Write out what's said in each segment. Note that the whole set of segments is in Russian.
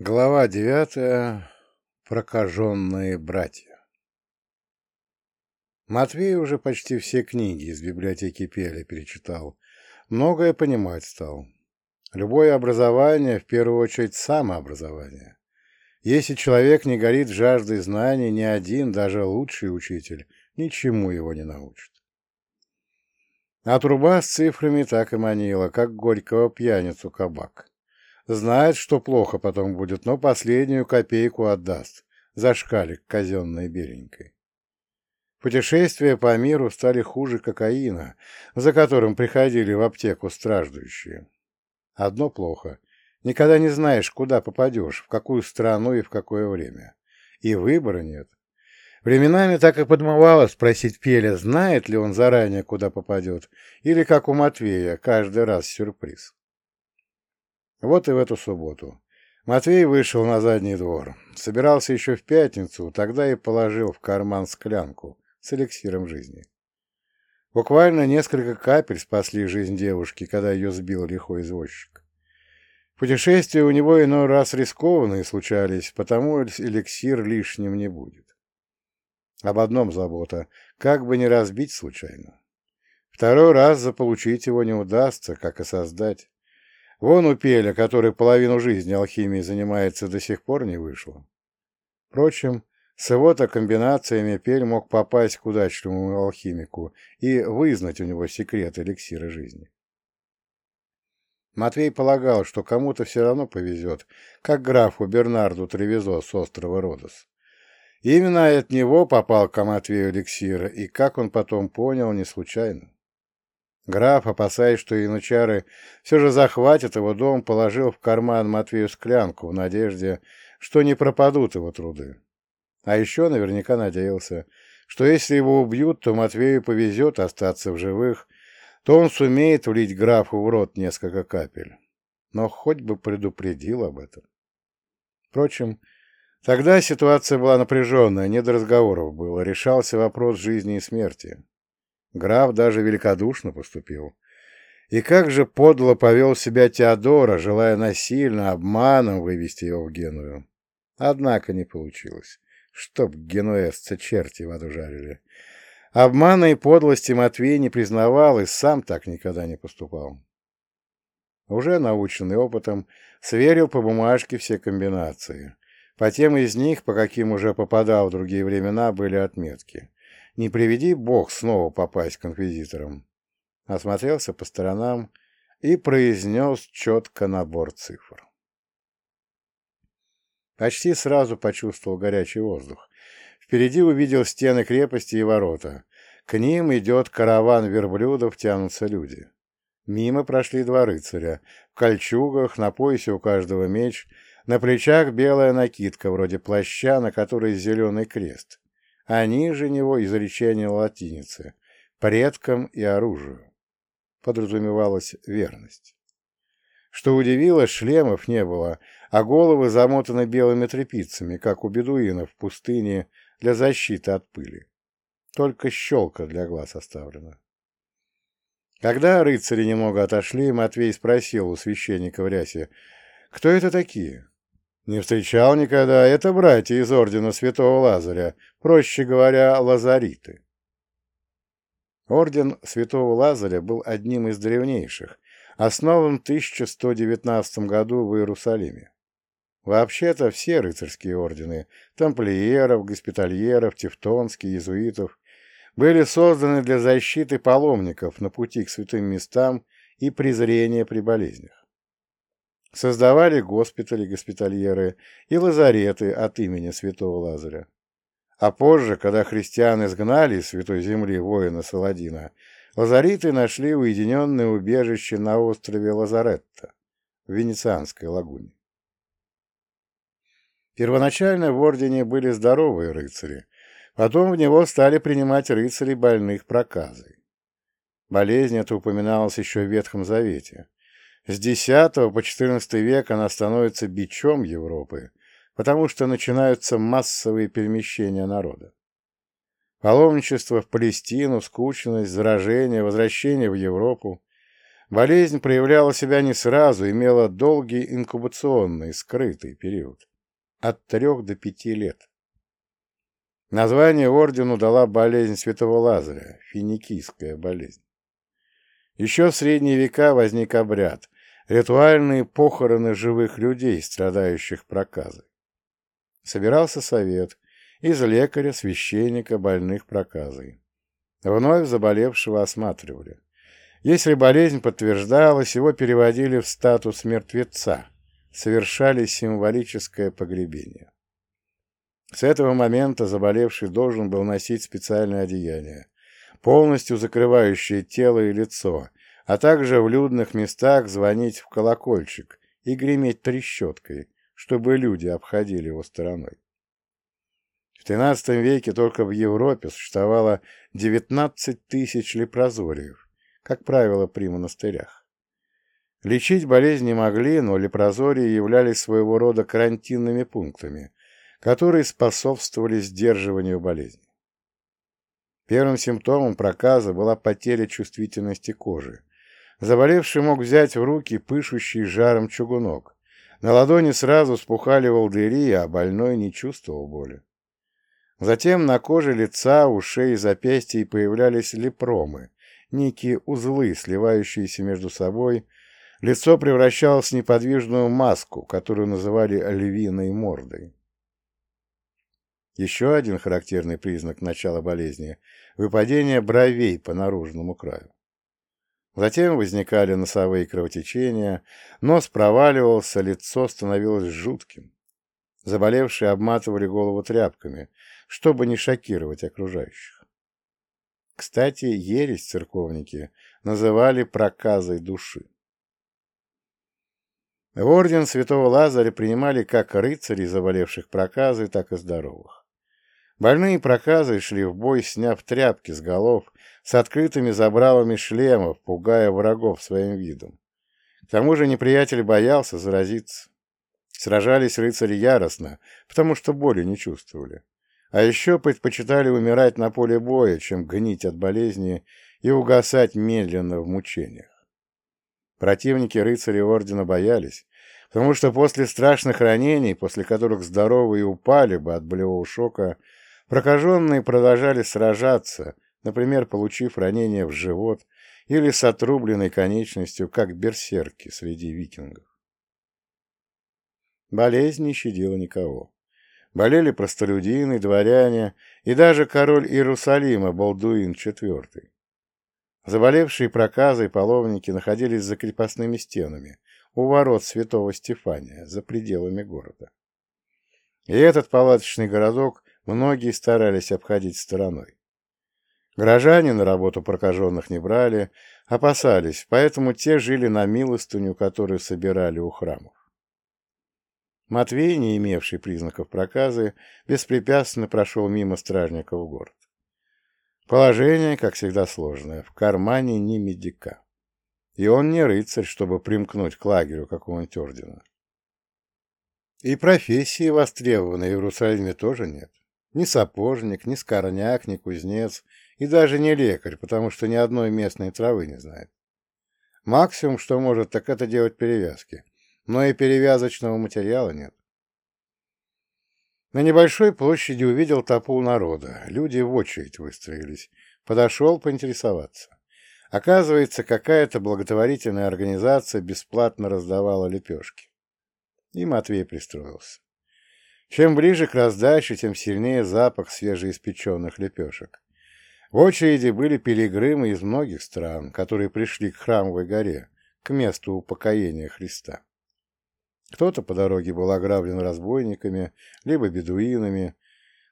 Глава девятая. Прокаженные братья. Матвей уже почти все книги из библиотеки Пеля перечитал. Многое понимать стал. Любое образование, в первую очередь, самообразование. Если человек не горит жаждой знаний, ни один, даже лучший учитель, ничему его не научит. А труба с цифрами так и манила, как горького пьяницу кабак. Знает, что плохо потом будет, но последнюю копейку отдаст. За шкалик казенной беленькой. Путешествия по миру стали хуже кокаина, за которым приходили в аптеку страждущие. Одно плохо. Никогда не знаешь, куда попадешь, в какую страну и в какое время. И выбора нет. Временами так и подмывало спросить Пеля, знает ли он заранее, куда попадет, или, как у Матвея, каждый раз сюрприз. Вот и в эту субботу. Матвей вышел на задний двор. Собирался еще в пятницу, тогда и положил в карман склянку с эликсиром жизни. Буквально несколько капель спасли жизнь девушки, когда ее сбил лихой извозчик. Путешествия у него иной раз рискованные случались, потому эликсир лишним не будет. Об одном забота — как бы не разбить случайно. Второй раз заполучить его не удастся, как и создать. Вон у Пеля, который половину жизни алхимией занимается, до сих пор не вышло. Впрочем, с его-то комбинациями Пель мог попасть к удачливому алхимику и вызнать у него секрет эликсира жизни. Матвей полагал, что кому-то все равно повезет, как графу Бернарду Тревизо с острова Родос. Именно от него попал к Матвею эликсира, и, как он потом понял, не случайно. Граф, опасаясь, что янычары все же захватят его дом, положил в карман Матвею склянку в надежде, что не пропадут его труды. А еще наверняка надеялся, что если его убьют, то Матвею повезет остаться в живых, то он сумеет влить графу в рот несколько капель. Но хоть бы предупредил об этом. Впрочем, тогда ситуация была напряженная, не до разговоров было, решался вопрос жизни и смерти. Граф даже великодушно поступил. И как же подло повел себя Теодора, желая насильно, обманом вывести его в Геную. Однако не получилось. Чтоб генуэзцы черти в жарили. Обмана и подлости Матвей не признавал и сам так никогда не поступал. Уже наученный опытом, сверил по бумажке все комбинации. По тем из них, по каким уже попадал в другие времена, были отметки. Не приведи бог снова попасть к инквизиторам. Осмотрелся по сторонам и произнес четко набор цифр. Почти сразу почувствовал горячий воздух. Впереди увидел стены крепости и ворота. К ним идет караван верблюдов, тянутся люди. Мимо прошли два рыцаря. В кольчугах, на поясе у каждого меч, на плечах белая накидка, вроде плаща, на которой зеленый крест а ниже него изречение латиницы «предкам и оружию». Подразумевалась верность. Что удивило, шлемов не было, а головы замотаны белыми тряпицами, как у бедуинов в пустыне для защиты от пыли. Только щелка для глаз оставлена. Когда рыцари немного отошли, Матвей спросил у священника в рясе, «Кто это такие?» Не встречал никогда. Это братья из ордена Святого Лазаря, проще говоря, лазариты. Орден Святого Лазаря был одним из древнейших, основан в 1119 году в Иерусалиме. Вообще-то все рыцарские ордены – тамплиеров, госпитальеров, тевтонских, иезуитов – были созданы для защиты паломников на пути к святым местам и презрения при болезнях. Создавали госпитали, госпитальеры и лазареты от имени святого Лазаря. А позже, когда христиан изгнали из Святой Земли воина Саладина, лазариты нашли уединенное убежище на острове Лазаретта в Венецианской лагуне. Первоначально в ордене были здоровые рыцари, потом в него стали принимать рыцари больных проказой. Болезнь эта упоминалась еще в Ветхом Завете. С X по XIV век она становится бичом Европы, потому что начинаются массовые перемещения народа. Паломничество в Палестину, скучность, заражение, возвращение в Европу. Болезнь проявляла себя не сразу, имела долгий инкубационный, скрытый период. От трех до пяти лет. Название ордену дала болезнь святого Лазаря, финикийская болезнь. Еще в средние века возник обряд – ритуальные похороны живых людей, страдающих проказой. Собирался совет из лекаря, священника, больных проказой. Вновь заболевшего осматривали. Если болезнь подтверждалась, его переводили в статус мертвеца, совершали символическое погребение. С этого момента заболевший должен был носить специальное одеяние, полностью закрывающее тело и лицо, а также в людных местах звонить в колокольчик и греметь трещоткой, чтобы люди обходили его стороной. В XIII веке только в Европе существовало 19 тысяч лепрозориев, как правило, при монастырях. Лечить болезнь не могли, но лепрозории являлись своего рода карантинными пунктами, которые способствовали сдерживанию болезни. Первым симптомом проказа была потеря чувствительности кожи. Заболевший мог взять в руки пышущий жаром чугунок. На ладони сразу спухали волдыри, а больной не чувствовал боли. Затем на коже лица, ушей и запястья появлялись лепромы, некие узлы, сливающиеся между собой. Лицо превращалось в неподвижную маску, которую называли львиной мордой. Еще один характерный признак начала болезни – выпадение бровей по наружному краю. Затем возникали носовые кровотечения, нос проваливался, лицо становилось жутким. Заболевшие обматывали голову тряпками, чтобы не шокировать окружающих. Кстати, ересь церковники называли проказой души. В орден святого Лазаря принимали как рыцарей, заболевших проказой, так и здоровых. Больные проказы шли в бой, сняв тряпки с голов, с открытыми забралами шлемов, пугая врагов своим видом. К тому же неприятель боялся заразиться. Сражались рыцари яростно, потому что боли не чувствовали. А еще предпочитали умирать на поле боя, чем гнить от болезни и угасать медленно в мучениях. Противники рыцарей ордена боялись, потому что после страшных ранений, после которых здоровые упали бы от болевого шока, Прокаженные продолжали сражаться, например, получив ранение в живот или с отрубленной конечностью, как берсерки среди викингов. Болезнь не щадила никого. Болели простолюдины, дворяне и даже король Иерусалима Балдуин IV. Заболевшие проказой паломники находились за крепостными стенами, у ворот святого Стефания, за пределами города. И этот палаточный городок многие старались обходить стороной. Горожане на работу прокаженных не брали, опасались, поэтому те жили на милостыню, которую собирали у храмов. Матвей, не имевший признаков проказы, беспрепятственно прошел мимо стражников в город. Положение, как всегда, сложное, в кармане не медика. И он не рыцарь, чтобы примкнуть к лагерю какого-нибудь ордена. И профессии востребованной в Иерусалиме тоже нет. Ни сапожник, ни скорняк, ни кузнец и даже не лекарь, потому что ни одной местной травы не знает. Максимум, что может, так это делать перевязки, но и перевязочного материала нет. На небольшой площади увидел толпу народа. Люди в очередь выстроились. Подошел поинтересоваться. Оказывается, какая-то благотворительная организация бесплатно раздавала лепешки. И Матвей пристроился. Чем ближе к раздаче, тем сильнее запах свежеиспеченных лепешек. В очереди были пилигримы из многих стран, которые пришли к Храмовой горе, к месту упокоения Христа. Кто-то по дороге был ограблен разбойниками, либо бедуинами,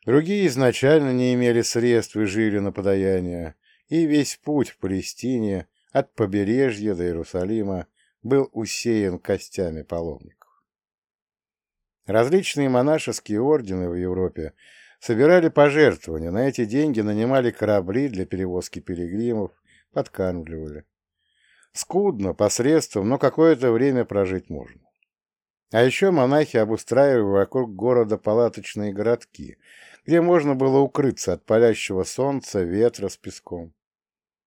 другие изначально не имели средств и жили на подаяние, и весь путь в Палестине от побережья до Иерусалима был усеян костями паломников. Различные монашеские ордены в Европе собирали пожертвования, на эти деньги нанимали корабли для перевозки пилигримов, подкармливали. Скудно, посредством, но какое-то время прожить можно. А еще монахи обустраивали вокруг города палаточные городки, где можно было укрыться от палящего солнца, ветра с песком.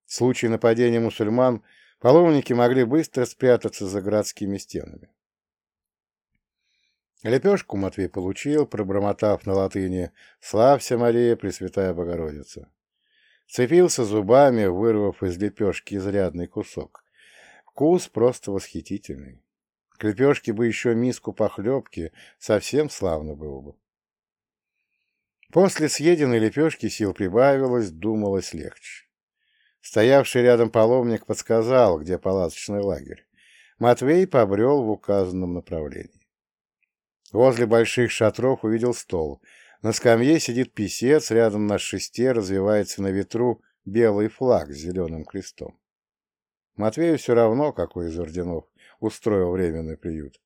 В случае нападения мусульман Паломники могли быстро спрятаться за городскими стенами. Лепешку Матвей получил, пробормотав на латыни «Славься, Мария, Пресвятая Богородица». Цепился зубами, вырвав из лепешки изрядный кусок. Вкус просто восхитительный. К лепешке бы еще миску похлебки, совсем славно было бы. После съеденной лепешки сил прибавилось, думалось легче. Стоявший рядом паломник подсказал, где палаточный лагерь. Матвей побрел в указанном направлении. Возле больших шатров увидел стол. На скамье сидит писец, рядом на шесте развивается на ветру белый флаг с зеленым крестом. Матвею все равно, какой из орденов устроил временный приют.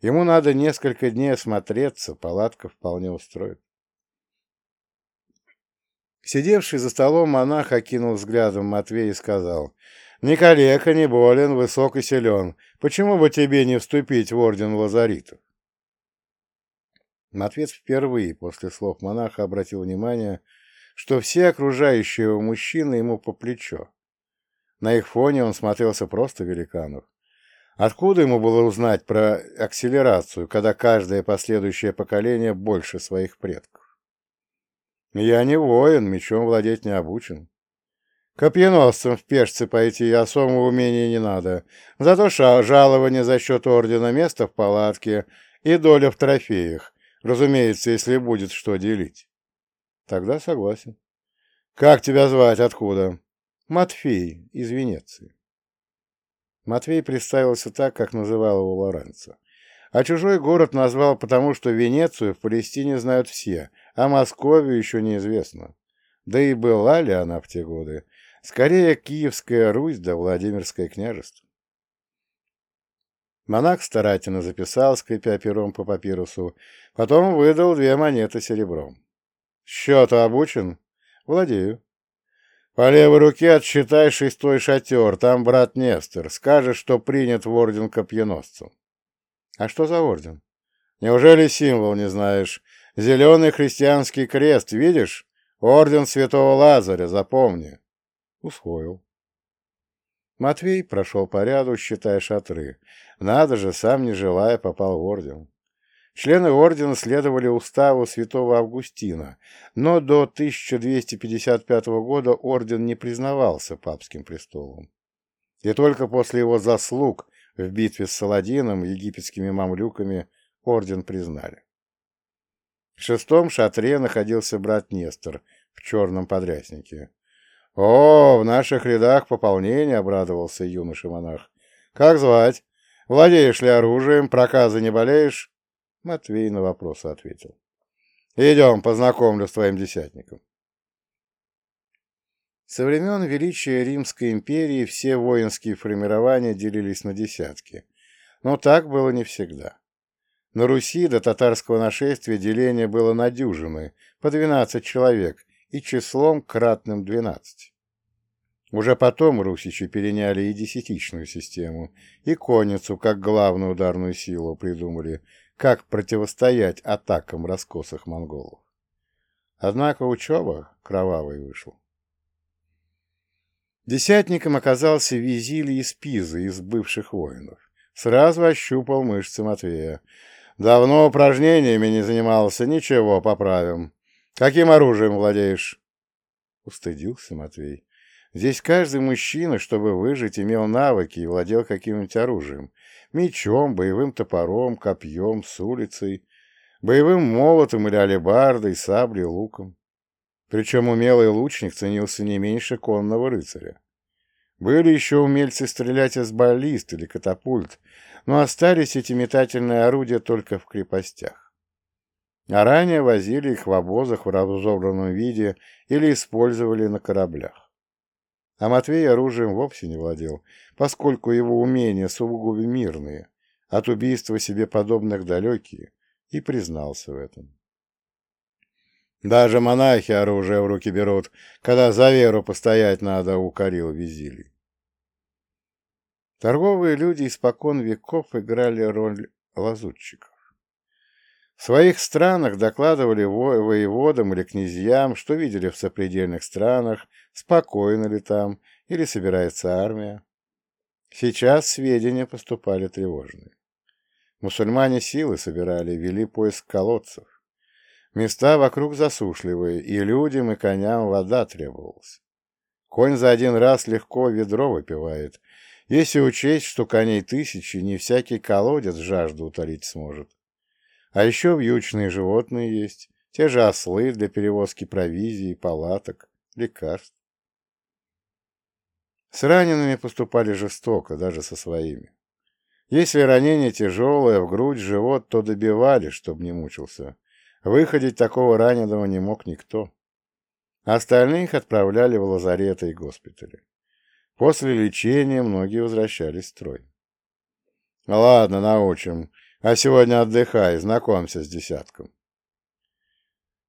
Ему надо несколько дней осмотреться, палатка вполне устроит. Сидевший за столом монах окинул взглядом Матвея и сказал, «Не калека, не болен, высок и силен. Почему бы тебе не вступить в орден лазаритов?» Матвей впервые после слов монаха обратил внимание, что все окружающие его мужчины ему по плечо. На их фоне он смотрелся просто великанов. Откуда ему было узнать про акселерацию, когда каждое последующее поколение больше своих предков? Я не воин, мечом владеть не обучен. Копьеносцем в пешцы пойти особого умения не надо, зато жалование за счет ордена место в палатке и доля в трофеях, Разумеется, если будет что делить. Тогда согласен. Как тебя звать? Откуда? Матфей, из Венеции. Матвей представился так, как называл его Лоренцо. А чужой город назвал потому, что Венецию в Палестине знают все, а Московию еще неизвестно. Да и была ли она в те годы? Скорее, Киевская Русь да Владимирское княжество. Монах старательно записал, скрипя пером по папирусу, потом выдал две монеты серебром. «Счету обучен?» «Владею». «По левой руке отсчитай шестой шатер, там брат Нестор. Скажешь, что принят в орден копьеносцу». «А что за орден?» «Неужели символ не знаешь? Зеленый христианский крест, видишь? Орден святого Лазаря, запомни». «Усвоил». Матвей прошел по ряду, считая шатры. Надо же, сам не желая, попал в орден. Члены ордена следовали уставу святого Августина, но до 1255 года орден не признавался папским престолом. И только после его заслуг в битве с Саладином и египетскими мамлюками орден признали. В шестом шатре находился брат Нестор в черном подряснике. «О, в наших рядах пополнение!» — обрадовался юноша-монах. «Как звать? Владеешь ли оружием? Проказы не болеешь?» Матвей на вопросы ответил. «Идем, познакомлю с твоим десятником». Со времен величия Римской империи все воинские формирования делились на десятки, но так было не всегда. На Руси до татарского нашествия деление было на дюжины, по 12 человек, и числом кратным 12. Уже потом русичи переняли и десятичную систему, и конницу как главную ударную силу придумали, как противостоять атакам раскосых монголов. Однако учеба кровавой вышел. Десятником оказался Визилий из Пизы, из бывших воинов. Сразу ощупал мышцы Матвея. «Давно упражнениями не занимался, ничего, поправим. Каким оружием владеешь? Устыдился Матвей. Здесь каждый мужчина, чтобы выжить, имел навыки и владел каким-нибудь оружием. Мечом, боевым топором, копьем, с улицей, боевым молотом или алебардой, саблей, луком. Причем умелый лучник ценился не меньше конного рыцаря. Были еще умельцы стрелять из баллист или катапульт, но остались эти метательные орудия только в крепостях а ранее возили их в обозах в разобранном виде или использовали на кораблях. А Матвей оружием вовсе не владел, поскольку его умения сугубо мирные, от убийства себе подобных далекие, и признался в этом. Даже монахи оружие в руки берут, когда за веру постоять надо, укорил Визилий. Торговые люди испокон веков играли роль лазутчиков. В своих странах докладывали воеводам или князьям, что видели в сопредельных странах, спокойно ли там, или собирается армия. Сейчас сведения поступали тревожные. Мусульмане силы собирали, вели поиск колодцев. Места вокруг засушливые, и людям, и коням вода требовалась. Конь за один раз легко ведро выпивает, если учесть, что коней тысячи, не всякий колодец жажду утолить сможет. А еще вьючные животные есть, те же ослы для перевозки провизии, палаток, лекарств. С ранеными поступали жестоко, даже со своими. Если ранение тяжелое, в грудь, живот, то добивали, чтобы не мучился. Выходить такого раненого не мог никто. Остальных отправляли в лазареты и госпитали. После лечения многие возвращались в строй. «Ладно, научим. А сегодня отдыхай, знакомься с десятком».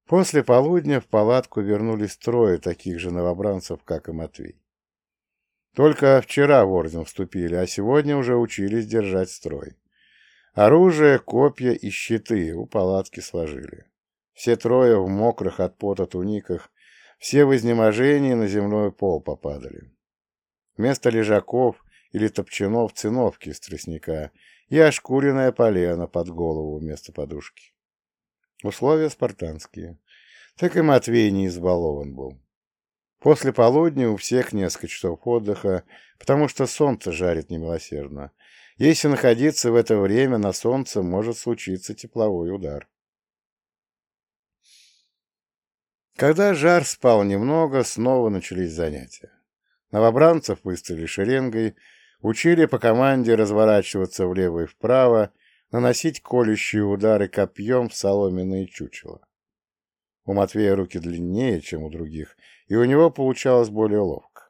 После полудня в палатку вернулись трое таких же новобранцев, как и Матвей. Только вчера в орден вступили, а сегодня уже учились держать строй. Оружие, копья и щиты у палатки сложили. Все трое в мокрых от пота туниках, все в изнеможении на земной пол попадали. Вместо лежаков или топчанов циновки из тростника и ошкуренное полено под голову вместо подушки. Условия спартанские. Так и Матвей не избалован был. После полудня у всех несколько часов отдыха, потому что солнце жарит немилосердно. Если находиться в это время на солнце, может случиться тепловой удар. Когда жар спал немного, снова начались занятия. Новобранцев выставили шеренгой, учили по команде разворачиваться влево и вправо, наносить колющие удары копьем в соломенные чучела. У Матвея руки длиннее, чем у других, и у него получалось более ловко.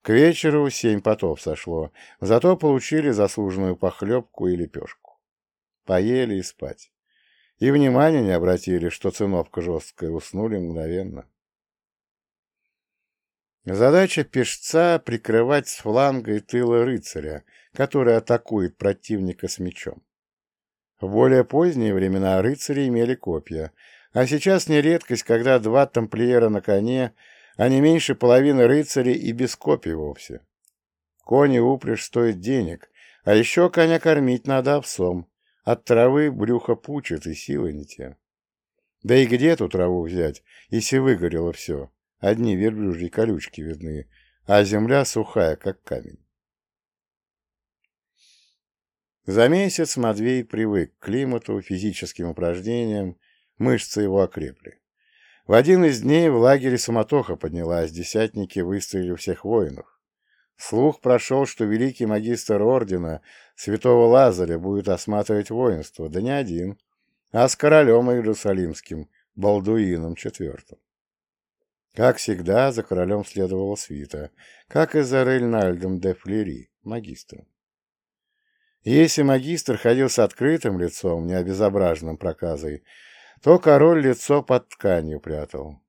К вечеру семь потов сошло, зато получили заслуженную похлебку и лепешку. Поели и спать. И внимания не обратили, что циновка жесткая, уснули мгновенно. Задача пешца — прикрывать с фланга и тыла рыцаря, который атакует противника с мечом. В более поздние времена рыцари имели копья, а сейчас не редкость, когда два тамплиера на коне, а не меньше половины рыцарей и без копий вовсе. Кони упряжь стоит денег, а еще коня кормить надо овсом. От травы брюхо пучит и силы не те. Да и где эту траву взять, если выгорело все? Одни верблюжьи колючки видны, а земля сухая, как камень. За месяц Матвей привык к климату, физическим упражнениям, мышцы его окрепли. В один из дней в лагере суматоха поднялась, десятники выставили всех воинов. Слух прошел, что великий магистр ордена святого Лазаря будет осматривать воинство, да не один, а с королем Иерусалимским, Балдуином IV. Как всегда, за королем следовала свита, как и за Рейнальдом де Флери, магистром. Если магистр ходил с открытым лицом, не обезображенным проказой, то король лицо под тканью прятал.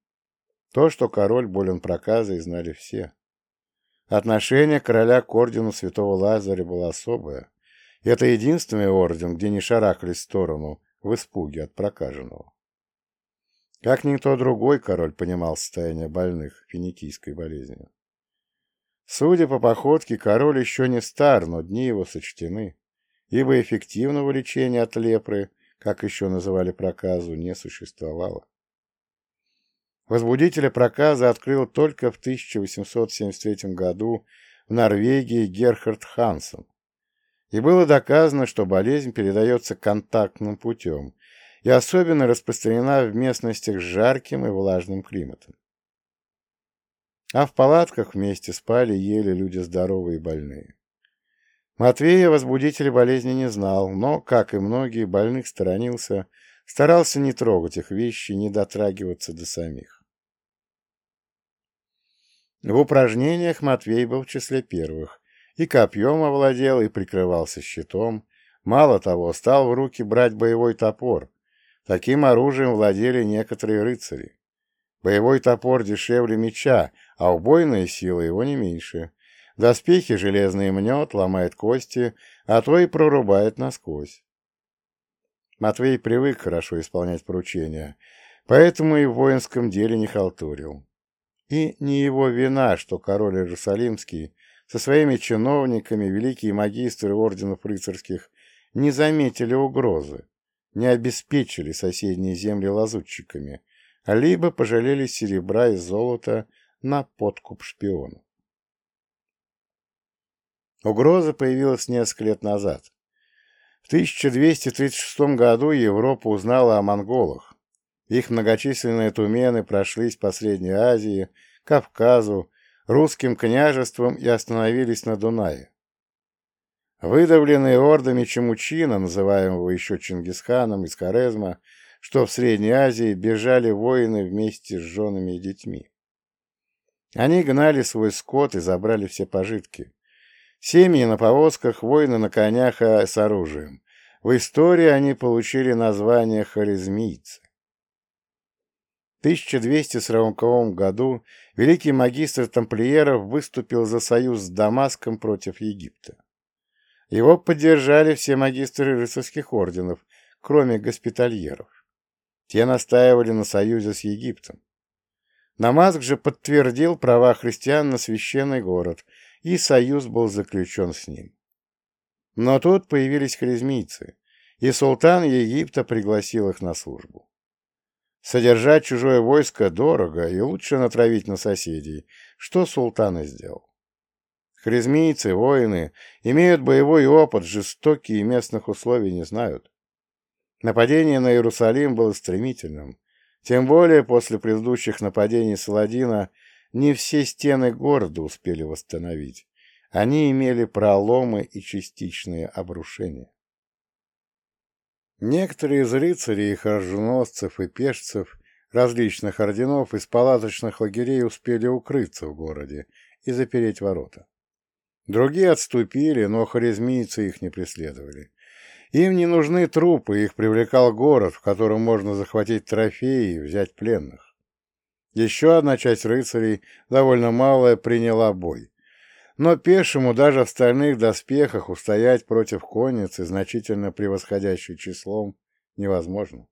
То, что король болен проказой, знали все. Отношение короля к ордену святого Лазаря было особое. Это единственный орден, где не шарахались в сторону, в испуге от прокаженного. Как никто другой король понимал состояние больных финикийской болезнью. Судя по походке, король еще не стар, но дни его сочтены, ибо эффективного лечения от лепры, как еще называли проказу, не существовало. Возбудителя проказа открыл только в 1873 году в Норвегии Герхард Хансен, и было доказано, что болезнь передается контактным путем, и особенно распространена в местностях с жарким и влажным климатом. А в палатках вместе спали и ели люди здоровые и больные. Матвея возбудитель болезни не знал, но, как и многие, больных сторонился, старался не трогать их вещи, не дотрагиваться до самих. В упражнениях Матвей был в числе первых, и копьем овладел, и прикрывался щитом. Мало того, стал в руки брать боевой топор, Таким оружием владели некоторые рыцари. Боевой топор дешевле меча, а убойная сила его не меньше. Доспехи железные мнет, ломает кости, а то и прорубает насквозь. Матвей привык хорошо исполнять поручения, поэтому и в воинском деле не халтурил. И не его вина, что король Иерусалимский со своими чиновниками, великие магистры орденов рыцарских не заметили угрозы, не обеспечили соседние земли лазутчиками, а либо пожалели серебра и золота на подкуп шпиону. Угроза появилась несколько лет назад. В 1236 году Европа узнала о монголах. Их многочисленные тумены прошлись по Средней Азии, Кавказу, русским княжествам и остановились на Дунае. Выдавленные ордами Чемучина, называемого еще Чингисханом из Хорезма, что в Средней Азии бежали воины вместе с женами и детьми. Они гнали свой скот и забрали все пожитки. Семьи на повозках, воины на конях а с оружием. В истории они получили название хорезмийцы. В 1240 году великий магистр тамплиеров выступил за союз с Дамаском против Египта. Его поддержали все магистры рыцарских орденов, кроме госпитальеров. Те настаивали на союзе с Египтом. Намазг же подтвердил права христиан на священный город, и союз был заключен с ним. Но тут появились харизмийцы, и султан Египта пригласил их на службу. Содержать чужое войско дорого и лучше натравить на соседей, что султан и сделал. Харизмийцы, воины, имеют боевой опыт, жестокие местных условий не знают. Нападение на Иерусалим было стремительным, тем более после предыдущих нападений Саладина не все стены города успели восстановить. Они имели проломы и частичные обрушения. Некоторые из рыцарей, их оруженосцев и пешцев различных орденов из палаточных лагерей успели укрыться в городе и запереть ворота. Другие отступили, но харизмийцы их не преследовали. Им не нужны трупы, их привлекал город, в котором можно захватить трофеи и взять пленных. Еще одна часть рыцарей, довольно малая, приняла бой. Но пешему даже в стальных доспехах устоять против конницы, значительно превосходящей числом, невозможно.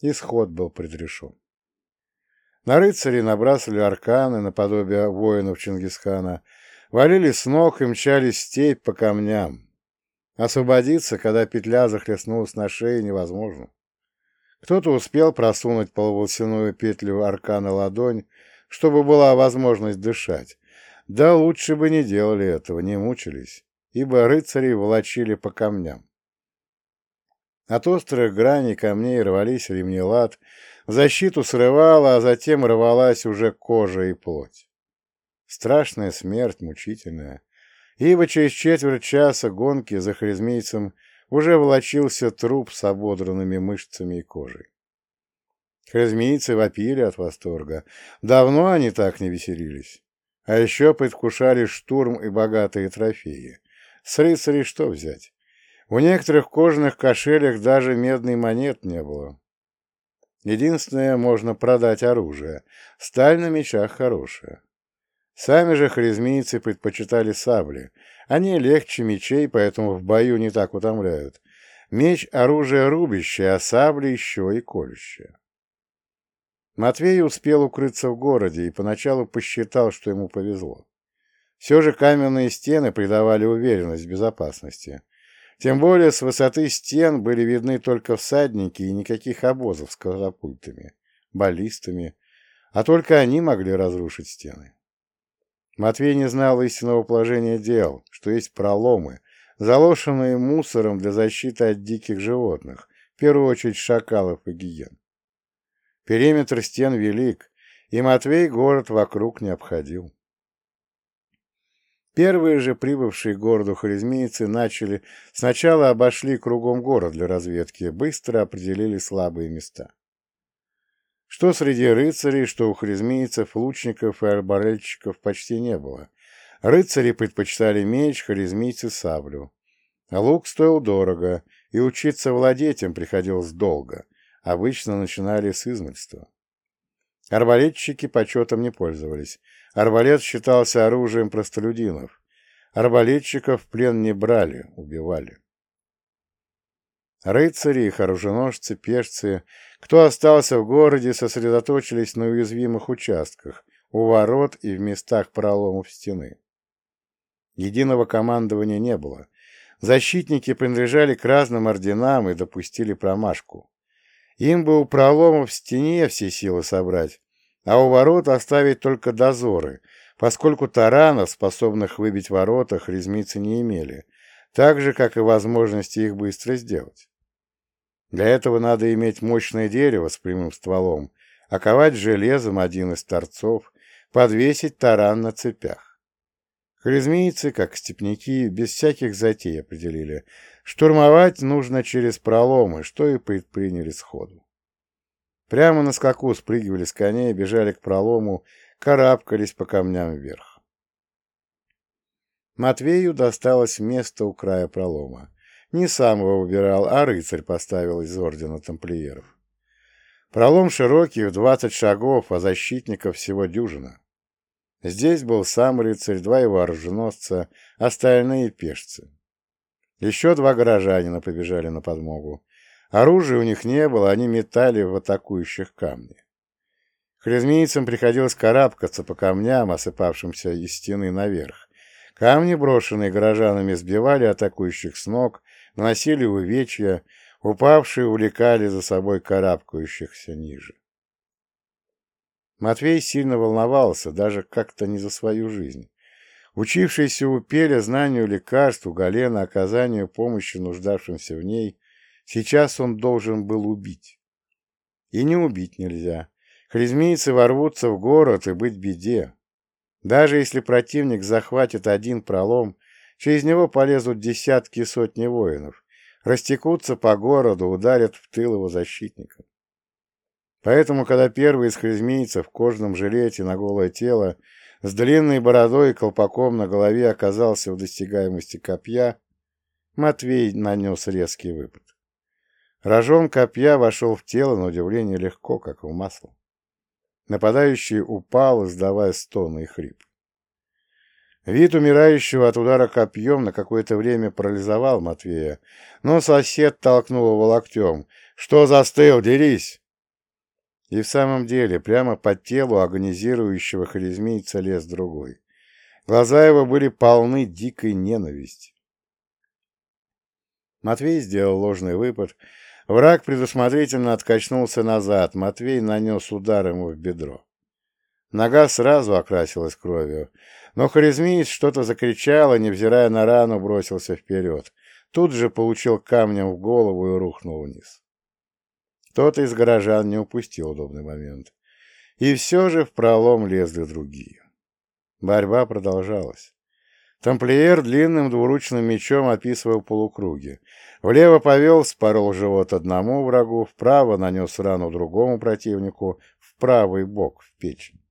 Исход был предрешен. На рыцарей набрасывали арканы наподобие воинов Чингисхана, валили с ног и мчались степь по камням, Освободиться, когда петля захлестнулась на шее, невозможно. Кто-то успел просунуть полуволосяную петлю аркана ладонь, чтобы была возможность дышать. Да лучше бы не делали этого, не мучились, ибо рыцари волочили по камням. От острых граней камней рвались ремни лад, защиту срывала, а затем рвалась уже кожа и плоть. Страшная смерть, мучительная ибо через четверть часа гонки за харизмейцем уже волочился труп с ободранными мышцами и кожей. Харизмийцы вопили от восторга. Давно они так не веселились. А еще предвкушали штурм и богатые трофеи. С рыцарей что взять? У некоторых кожаных кошелях даже медной монет не было. Единственное, можно продать оружие. Сталь на мечах хорошая. Сами же харизмийцы предпочитали сабли. Они легче мечей, поэтому в бою не так утомляют. Меч — оружие рубящее, а сабли еще и колющее. Матвей успел укрыться в городе и поначалу посчитал, что ему повезло. Все же каменные стены придавали уверенность в безопасности. Тем более с высоты стен были видны только всадники и никаких обозов с катапультами, баллистами, а только они могли разрушить стены. Матвей не знал истинного положения дел, что есть проломы, заложенные мусором для защиты от диких животных, в первую очередь шакалов и гиен. Периметр стен велик, и Матвей город вокруг не обходил. Первые же прибывшие к городу харизмийцы начали, сначала обошли кругом город для разведки, быстро определили слабые места. Что среди рыцарей, что у харизмийцев, лучников и арбалетчиков почти не было. Рыцари предпочитали меч, харизмийцы — саблю. А лук стоил дорого, и учиться владеть им приходилось долго. Обычно начинали с измольства. Арбалетчики почетом не пользовались. Арбалет считался оружием простолюдинов. Арбалетчиков в плен не брали, убивали. Рыцари, их оруженосцы, пешцы, кто остался в городе, сосредоточились на уязвимых участках, у ворот и в местах проломов стены. Единого командования не было. Защитники принадлежали к разным орденам и допустили промашку. Им бы у пролома в стене все силы собрать, а у ворот оставить только дозоры, поскольку таранов, способных выбить ворота, хризмицы не имели, так же, как и возможности их быстро сделать. Для этого надо иметь мощное дерево с прямым стволом, оковать железом один из торцов, подвесить таран на цепях. Харизмийцы, как степняки, без всяких затей определили, штурмовать нужно через проломы, что и предприняли сходу. Прямо на скаку спрыгивали с коней, бежали к пролому, карабкались по камням вверх. Матвею досталось место у края пролома. Не сам его убирал, а рыцарь поставил из ордена тамплиеров. Пролом широкий, в двадцать шагов, а защитников всего дюжина. Здесь был сам рыцарь, два его оруженосца, остальные пешцы. Еще два горожанина побежали на подмогу. Оружия у них не было, они метали в атакующих камни. Хризмийцам приходилось карабкаться по камням, осыпавшимся из стены наверх. Камни, брошенные горожанами, сбивали атакующих с ног, наносили увечья, упавшие увлекали за собой карабкающихся ниже. Матвей сильно волновался, даже как-то не за свою жизнь. Учившийся у Пеля знанию лекарств, у Галена оказанию помощи нуждавшимся в ней, сейчас он должен был убить. И не убить нельзя. Хризмийцы ворвутся в город и быть беде. Даже если противник захватит один пролом, Через него полезут десятки и сотни воинов, растекутся по городу, ударят в тыл его защитников. Поэтому, когда первый из хризмийцев в кожаном жилете на голое тело с длинной бородой и колпаком на голове оказался в достигаемости копья, Матвей нанес резкий выпад. Рожон копья вошел в тело, на удивление, легко, как в масло. Нападающий упал, издавая стоны и хрип. Вид умирающего от удара копьем на какое-то время парализовал Матвея, но сосед толкнул его локтем. «Что застыл? Дерись!» И в самом деле прямо под телу агонизирующего харизмийца лез другой. Глаза его были полны дикой ненависти. Матвей сделал ложный выпад. Враг предусмотрительно откачнулся назад. Матвей нанес удар ему в бедро. Нога сразу окрасилась кровью. Но харизмиец что-то закричал и, невзирая на рану, бросился вперед. Тут же получил камнем в голову и рухнул вниз. Кто-то из горожан не упустил удобный момент. И все же в пролом лезли другие. Борьба продолжалась. Тамплиер длинным двуручным мечом описывал полукруги. Влево повел, спорол живот одному врагу, вправо нанес рану другому противнику, в правый бок, в печень.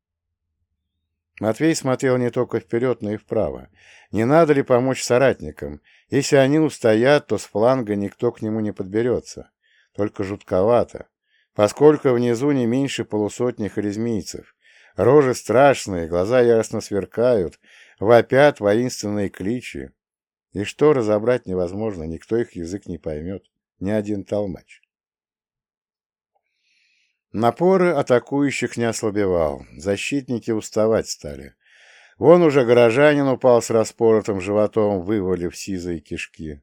Матвей смотрел не только вперед, но и вправо. Не надо ли помочь соратникам? Если они устоят, то с фланга никто к нему не подберется. Только жутковато, поскольку внизу не меньше полусотни харизмийцев. Рожи страшные, глаза яростно сверкают, вопят воинственные кличи. И что разобрать невозможно, никто их язык не поймет, ни один толмач. Напор атакующих не ослабевал, защитники уставать стали. Вон уже горожанин упал с распоротым животом, вывалив сизые кишки.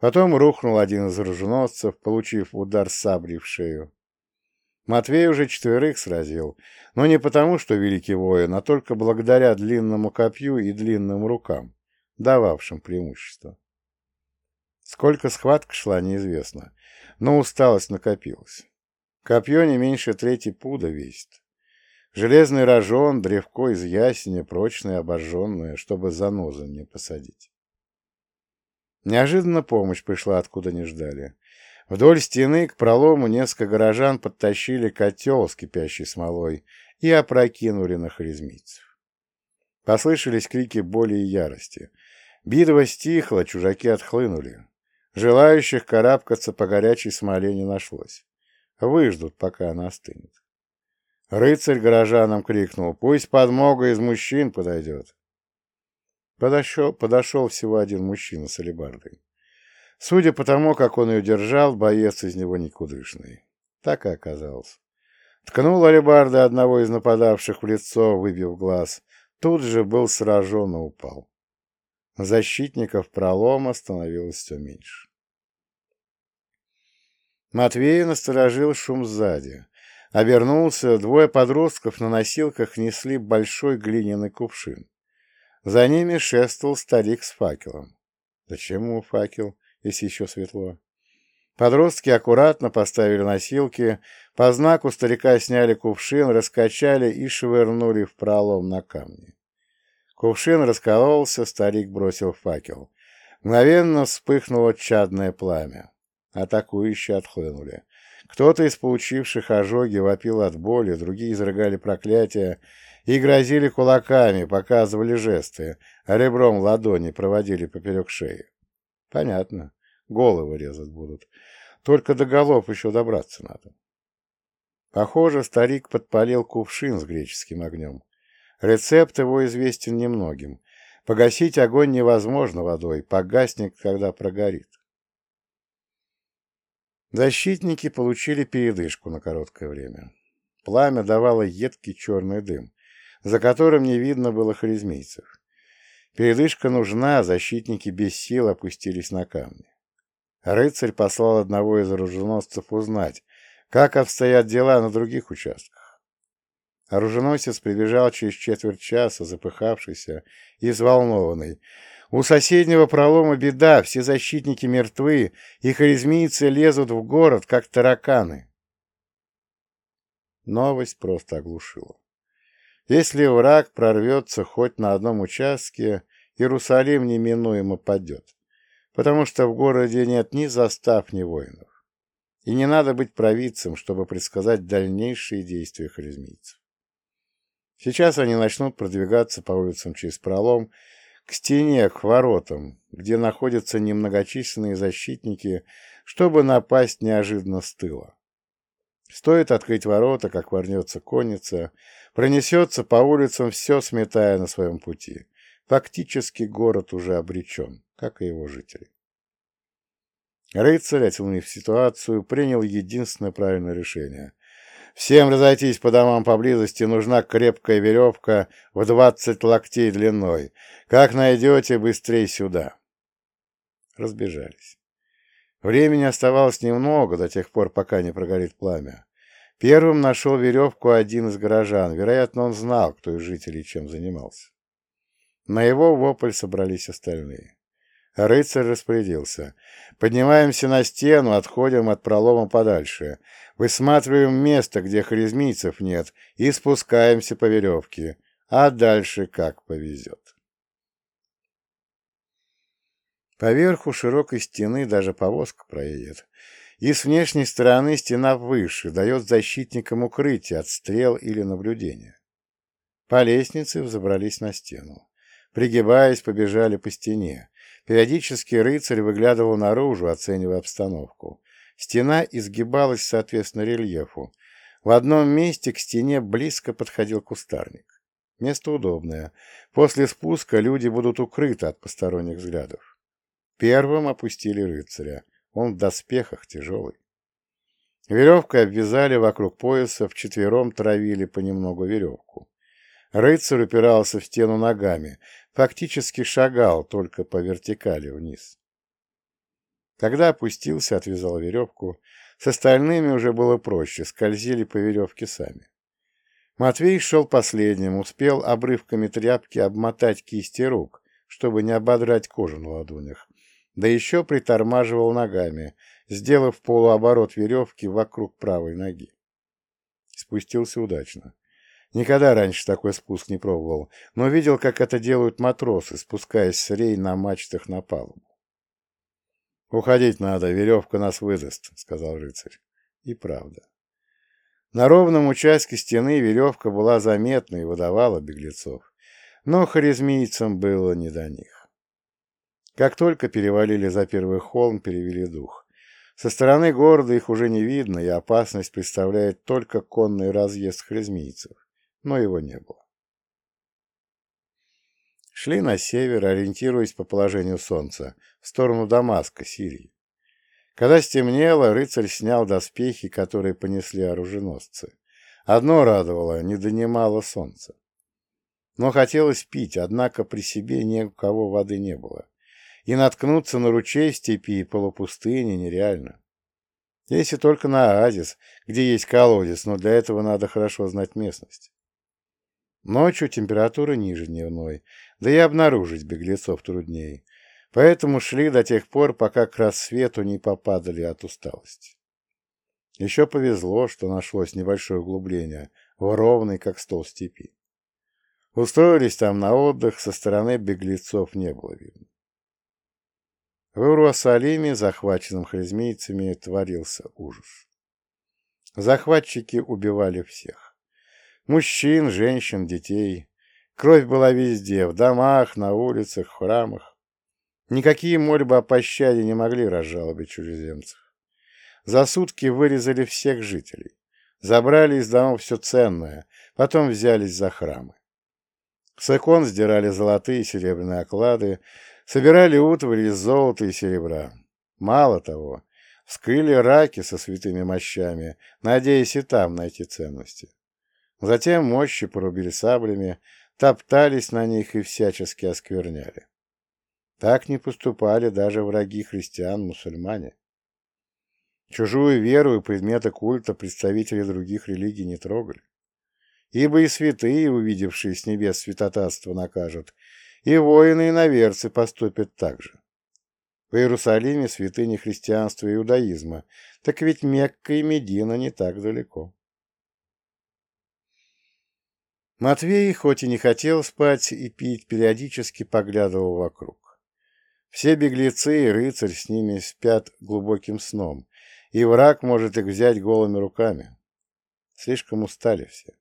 Потом рухнул один из оруженосцев, получив удар сабли в шею. Матвей уже четверых сразил, но не потому, что великий воин, а только благодаря длинному копью и длинным рукам, дававшим преимущество. Сколько схватка шла, неизвестно, но усталость накопилась. Копье не меньше трети пуда весит. Железный рожон, древко из ясеня, прочное, обожженное, чтобы занозу не посадить. Неожиданно помощь пришла, откуда не ждали. Вдоль стены к пролому несколько горожан подтащили котел с кипящей смолой и опрокинули на харизмийцев. Послышались крики боли и ярости. Битва стихла, чужаки отхлынули. Желающих карабкаться по горячей смоле не нашлось. Выждут, пока она остынет. Рыцарь горожанам крикнул, пусть подмога из мужчин подойдет. Подошел, подошел всего один мужчина с алебардой. Судя по тому, как он ее держал, боец из него никудышный. Так и оказалось. Ткнул алебарды одного из нападавших в лицо, выбив глаз. Тут же был сражен и упал. Защитников пролома становилось все меньше. Матвей насторожил шум сзади. Обернулся, двое подростков на носилках несли большой глиняный кувшин. За ними шествовал старик с факелом. Зачем ему факел, если еще светло? Подростки аккуратно поставили носилки, по знаку старика сняли кувшин, раскачали и швырнули в пролом на камни. Кувшин раскололся, старик бросил факел. Мгновенно вспыхнуло чадное пламя. Атакующие отхлынули. Кто-то из получивших ожоги вопил от боли, другие изрыгали проклятия и грозили кулаками, показывали жесты, а ребром ладони проводили поперек шеи. Понятно, головы резать будут. Только до голов еще добраться надо. Похоже, старик подпалил кувшин с греческим огнем. Рецепт его известен немногим. Погасить огонь невозможно водой, погаснет, когда прогорит. Защитники получили передышку на короткое время. Пламя давало едкий черный дым, за которым не видно было харизмийцев. Передышка нужна, защитники без сил опустились на камни. Рыцарь послал одного из оруженосцев узнать, как обстоят дела на других участках. Оруженосец прибежал через четверть часа, запыхавшийся и взволнованный. У соседнего пролома беда, все защитники мертвы, и харизмийцы лезут в город, как тараканы. Новость просто оглушила. Если враг прорвется хоть на одном участке, Иерусалим неминуемо падет, потому что в городе нет ни застав, ни воинов. И не надо быть провидцем, чтобы предсказать дальнейшие действия харизмийцев. Сейчас они начнут продвигаться по улицам через пролом к стене, к воротам, где находятся немногочисленные защитники, чтобы напасть неожиданно с тыла. Стоит открыть ворота, как ворнется конница, пронесется по улицам, все сметая на своем пути. Фактически город уже обречен, как и его жители. Рыцарь, оценив ситуацию, принял единственное правильное решение. Всем разойтись по домам поблизости нужна крепкая веревка в двадцать локтей длиной. Как найдете, быстрей сюда. Разбежались. Времени оставалось немного, до тех пор, пока не прогорит пламя. Первым нашел веревку один из горожан. Вероятно, он знал, кто из жителей чем занимался. На его вопль собрались остальные. Рыцарь распорядился. «Поднимаемся на стену, отходим от пролома подальше. Высматриваем место, где харизмийцев нет, и спускаемся по веревке. А дальше как повезет». Поверху широкой стены даже повозка проедет. И с внешней стороны стена выше, дает защитникам укрытие от стрел или наблюдения. По лестнице взобрались на стену. Пригибаясь, побежали по стене. Периодически рыцарь выглядывал наружу, оценивая обстановку. Стена изгибалась соответственно рельефу. В одном месте к стене близко подходил кустарник. Место удобное. После спуска люди будут укрыты от посторонних взглядов. Первым опустили рыцаря. Он в доспехах тяжелый. Веревкой обвязали вокруг пояса, вчетвером травили понемногу веревку. Рыцарь упирался в стену ногами, фактически шагал только по вертикали вниз. Когда опустился, отвязал веревку. С остальными уже было проще, скользили по веревке сами. Матвей шел последним, успел обрывками тряпки обмотать кисти рук, чтобы не ободрать кожу на ладонях, да еще притормаживал ногами, сделав полуоборот веревки вокруг правой ноги. Спустился удачно. Никогда раньше такой спуск не пробовал, но видел, как это делают матросы, спускаясь с рей на мачтах на палубу. «Уходить надо, веревка нас выдаст», — сказал рыцарь. И правда. На ровном участке стены веревка была заметна и выдавала беглецов, но харизмийцам было не до них. Как только перевалили за первый холм, перевели дух. Со стороны города их уже не видно, и опасность представляет только конный разъезд харизмийцев но его не было. Шли на север, ориентируясь по положению солнца, в сторону Дамаска, Сирии. Когда стемнело, рыцарь снял доспехи, которые понесли оруженосцы. Одно радовало — не донимало солнце. Но хотелось пить, однако при себе ни у кого воды не было. И наткнуться на ручей степи и полупустыни нереально. Если только на оазис, где есть колодец, но для этого надо хорошо знать местность. Ночью температура ниже дневной, да и обнаружить беглецов труднее. Поэтому шли до тех пор, пока к рассвету не попадали от усталости. Еще повезло, что нашлось небольшое углубление, в ровной, как стол степи. Устроились там на отдых, со стороны беглецов не было видно. В Иерусалиме, захваченном харизмийцами, творился ужас. Захватчики убивали всех. Мужчин, женщин, детей. Кровь была везде, в домах, на улицах, в храмах. Никакие мольбы о пощаде не могли разжалобить чужеземцев. За сутки вырезали всех жителей. Забрали из домов все ценное, потом взялись за храмы. С икон сдирали золотые и серебряные оклады, собирали утварь из золота и серебра. Мало того, вскрыли раки со святыми мощами, надеясь и там найти ценности. Затем мощи порубили саблями, топтались на них и всячески оскверняли. Так не поступали даже враги христиан-мусульмане. Чужую веру и предметы культа представители других религий не трогали. Ибо и святые, увидевшие с небес святотатство, накажут, и воины и наверцы поступят так же. В Иерусалиме святыни христианства и иудаизма, так ведь Мекка и Медина не так далеко. Матвей, хоть и не хотел спать и пить, периодически поглядывал вокруг. Все беглецы и рыцарь с ними спят глубоким сном, и враг может их взять голыми руками. Слишком устали все.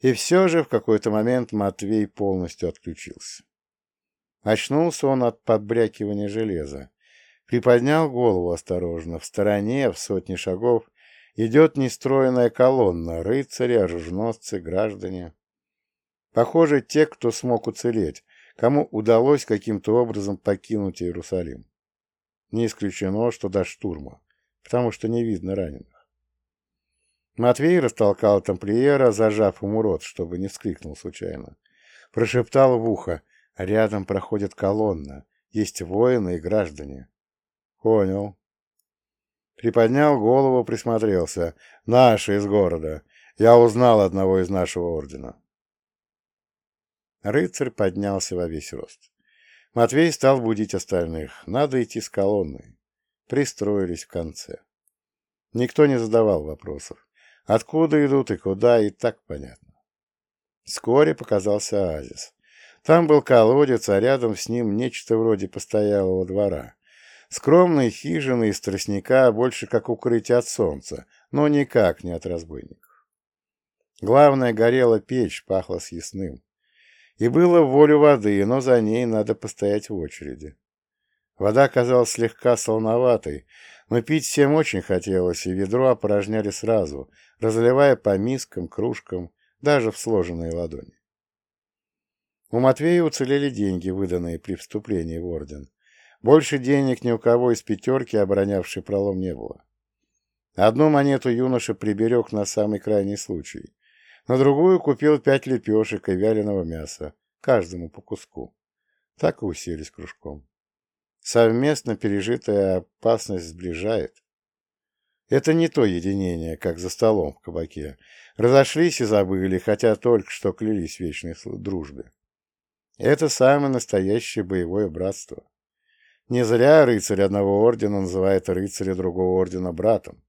И все же в какой-то момент Матвей полностью отключился. Очнулся он от подбрякивания железа. Приподнял голову осторожно. В стороне, в сотни шагов, идет нестроенная колонна, рыцари, оруженосцы, граждане. Похоже, те, кто смог уцелеть, кому удалось каким-то образом покинуть Иерусалим. Не исключено, что до штурма потому что не видно раненых. Матвей растолкал тамплиера, зажав ему рот, чтобы не вскрикнул случайно. Прошептал в ухо, рядом проходит колонна, есть воины и граждане. Понял. Приподнял голову, присмотрелся. Наши из города. Я узнал одного из нашего ордена. Рыцарь поднялся во весь рост. Матвей стал будить остальных. Надо идти с колонной пристроились в конце. Никто не задавал вопросов. Откуда идут и куда, и так понятно. Вскоре показался оазис. Там был колодец, а рядом с ним нечто вроде постоялого двора. Скромные хижины из тростника, больше как укрытие от солнца, но никак не от разбойников. Главное, горела печь, пахло съестным. И было в волю воды, но за ней надо постоять в очереди. Вода казалась слегка солоноватой, но пить всем очень хотелось, и ведро опорожняли сразу, разливая по мискам, кружкам, даже в сложенные ладони. У Матвея уцелели деньги, выданные при вступлении в орден. Больше денег ни у кого из пятерки, оборонявшей пролом, не было. Одну монету юноша приберег на самый крайний случай. На другую купил пять лепешек и вяленого мяса, каждому по куску. Так и уселись кружком. Совместно пережитая опасность сближает. Это не то единение, как за столом в кабаке. Разошлись и забыли, хотя только что клялись в вечной дружбе. Это самое настоящее боевое братство. Не зря рыцарь одного ордена называет рыцаря другого ордена братом,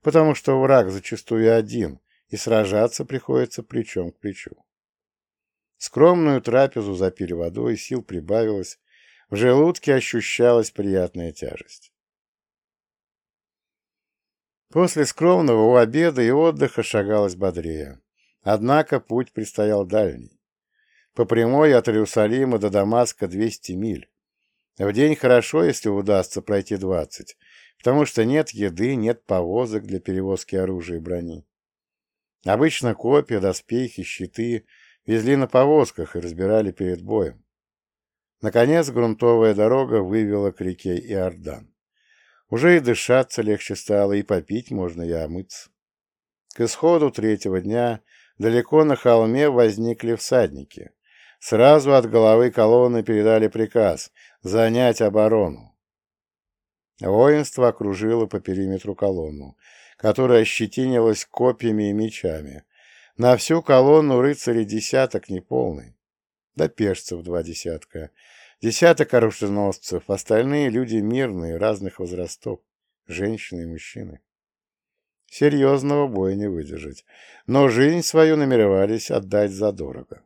потому что враг зачастую один, и сражаться приходится плечом к плечу. Скромную трапезу запили водой, сил прибавилось, в желудке ощущалась приятная тяжесть. После скромного обеда и отдыха шагалось бодрее. Однако путь предстоял дальний. По прямой от Иерусалима до Дамаска 200 миль. В день хорошо, если удастся пройти 20, потому что нет еды, нет повозок для перевозки оружия и брони. Обычно копья, доспехи, щиты везли на повозках и разбирали перед боем. Наконец грунтовая дорога вывела к реке Иордан. Уже и дышаться легче стало, и попить можно, и омыться. К исходу третьего дня далеко на холме возникли всадники. Сразу от головы колонны передали приказ занять оборону. Воинство окружило по периметру колонну, которая ощетинилась копьями и мечами. На всю колонну рыцарей десяток неполный, да пешцев два десятка, десяток оруженосцев, остальные люди мирные, разных возрастов, женщины и мужчины. Серьезного боя не выдержать, но жизнь свою намеревались отдать задорого.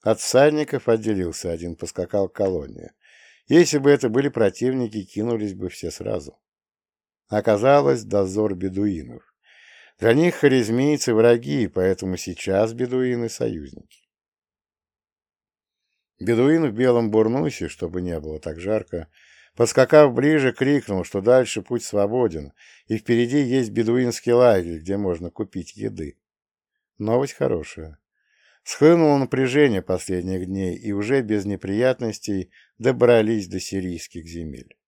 От всадников отделился один, поскакал к колонне. Если бы это были противники, кинулись бы все сразу. Оказалось, дозор бедуинов. Для них харизмийцы враги, поэтому сейчас бедуины — союзники. Бедуин в белом бурнусе, чтобы не было так жарко, Подскакав ближе, крикнул, что дальше путь свободен, и впереди есть бедуинский лагерь, где можно купить еды. Новость хорошая. Схлынуло напряжение последних дней, и уже без неприятностей добрались до сирийских земель.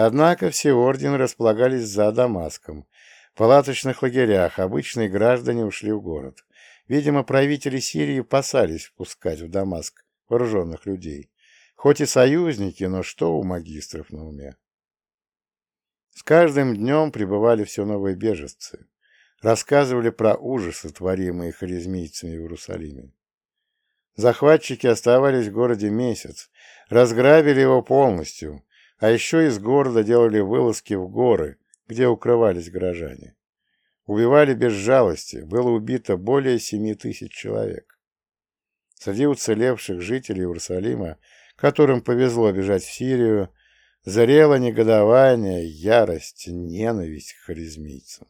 Однако все ордены располагались за Дамаском. В палаточных лагерях обычные граждане ушли в город. Видимо, правители Сирии опасались впускать в Дамаск вооруженных людей. Хоть и союзники, но что у магистров на уме? С каждым днем прибывали все новые беженцы. Рассказывали про ужасы, творимые харизмийцами в Иерусалиме. Захватчики оставались в городе месяц, разграбили его полностью, а еще из города делали вылазки в горы, где укрывались горожане. Убивали без жалости, было убито более семи тысяч человек. Среди уцелевших жителей Иерусалима которым повезло бежать в Сирию, зарело негодование, ярость, ненависть к харизмийцам.